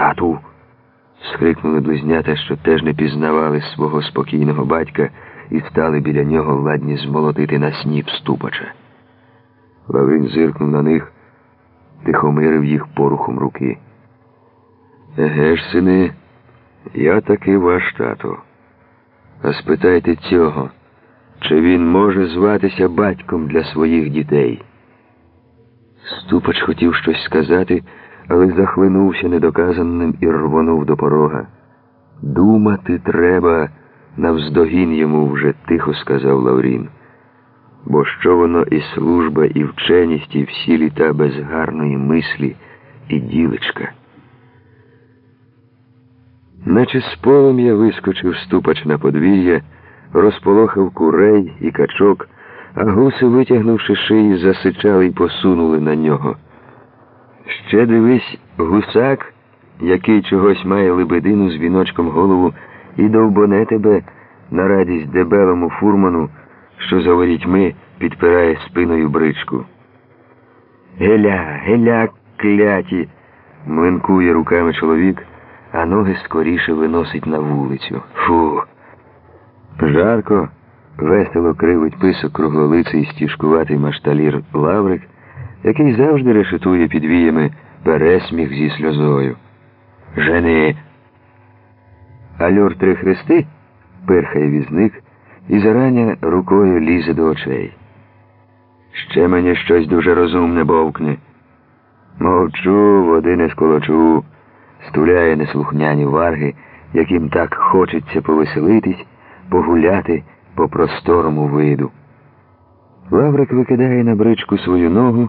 Тату. скрикнули близнята, що теж не пізнавали свого спокійного батька і стали біля нього ладні змолотити на сніп ступача. Лаврін зиркнув на них, тихомирив їх порухом руки. Еге ж, сини, я таки ваш тато. А спитайте цього, чи він може зватися батьком для своїх дітей? Ступач хотів щось сказати, але захлинувся недоказаним і рвонув до порога. Думати треба, навздогін йому вже тихо сказав Лаврін. Бо що воно і служба, і вченість, і всі літа без гарної мислі і ділечка. Наче з полум'я вискочив ступач на подвір'я, розполохав курей і качок, а гуси, витягнувши шиї, засичали й посунули на нього. Ще дивись, гусак, який чогось має лебедину з віночком голову, і довбоне тебе на радість дебелому фурману, що за ворітьми підпирає спиною бричку. Геля, геля, кляті, млинкує руками чоловік, а ноги скоріше виносить на вулицю. Фу. Жарко, весело кривить писок круглолиций стіжкуватий машталір Лаврик, який завжди решетує під віями пересміх зі сльозою. Жени. Альор три хрести, пирхає візник і зарання рукою лізе до очей. Ще мені щось дуже розумне бовкне. Мовчу, води не сколочу, стуляє неслухняні варги, яким так хочеться повеселитись, погуляти по просторому виду. Лаврик викидає на бричку свою ногу,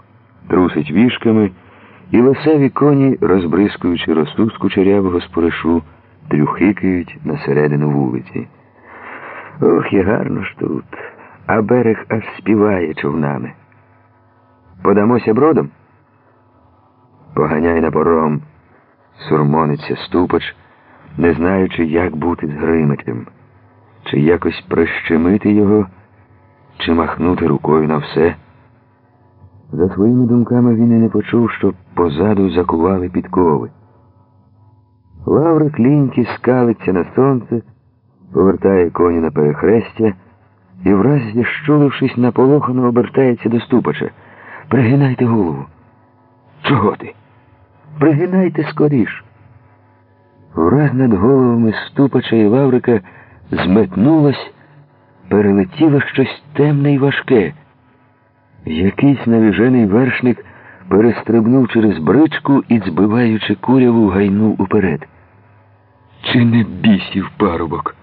трусить вішками, і лисеві коні, розбризкуючи росу з кучерявого споришу, трюхикають на середину вулиці. Ох, і гарно ж тут, а берег аж співає човнами. Подамося бродом? Поганяй на пором, сурмониться ступач, не знаючи, як бути з Гримичем, чи якось прищемити його, чи махнути рукою на все. За своїми думками він і не почув, що позаду закували підкови. Лаврик ліньки скалиться на сонце, повертає коні на перехрестя і, враз зіщулившись наполохано, обертається до ступача. Пригинайте голову. Чого ти? Пригинайте скоріш. Враз над головами ступача і Лаврика зметнулось, перелетіло щось темне й важке. Якийсь навіжений вершник перестрибнув через бричку і, збиваючи куряву, гайнув уперед. Чи не бісів парубок?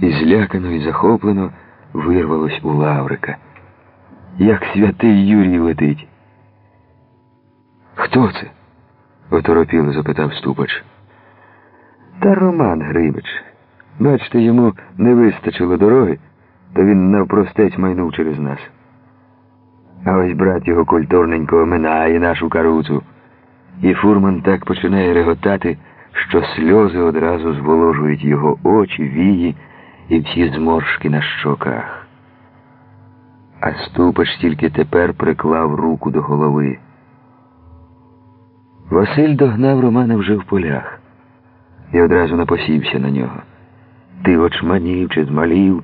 І злякано і захоплено вирвалось у Лаврика. Як святий Юрій летить. Хто це? оторопіло запитав Ступач. Та Роман Грибич. Бачите, йому не вистачило дороги, то він навпростець майнув через нас. А ось брат його культурненько оминає нашу каруцу. І фурман так починає реготати, що сльози одразу зволожують його очі, вії і всі зморшки на щоках. А ступач тільки тепер приклав руку до голови. Василь догнав Романа вже в полях і одразу напосівся на нього. Ти очманів чи змалів,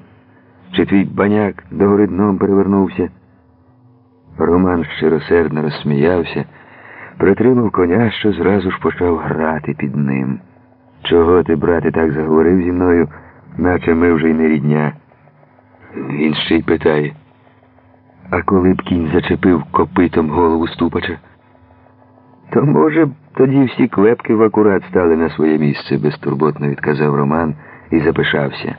чи твій баняк догори дном перевернувся. Роман щиросердно розсміявся, притримав коня, що зразу ж почав грати під ним. Чого ти, брате, так заговорив зі мною, наче ми вже й не рідня? Він ще й питає. А коли б кінь зачепив копитом голову ступача? То, може, б тоді всі клепки в акурат стали на своє місце, безтурботно відказав Роман і запишався.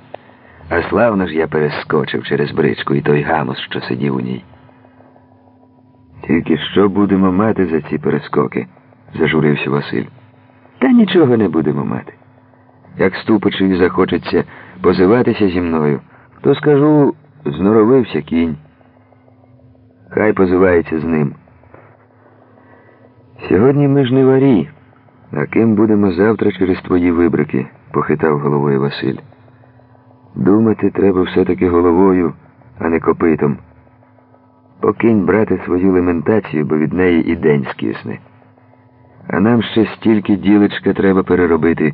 А славно ж я перескочив через бричку і той гамос, що сидів у ній. Тільки що будемо мати за ці перескоки? зажурився Василь. Та нічого не будемо мати. Як ступичеві захочеться позиватися зі мною, то скажу, зноровився кінь. Хай позивається з ним. Сьогодні ми ж не варі, а ким будемо завтра через твої вибрики, похитав головою Василь. Думати треба все-таки головою, а не копитом. Покинь брати свою лементацію, бо від неї і день скисне. А нам ще стільки ділечка треба переробити.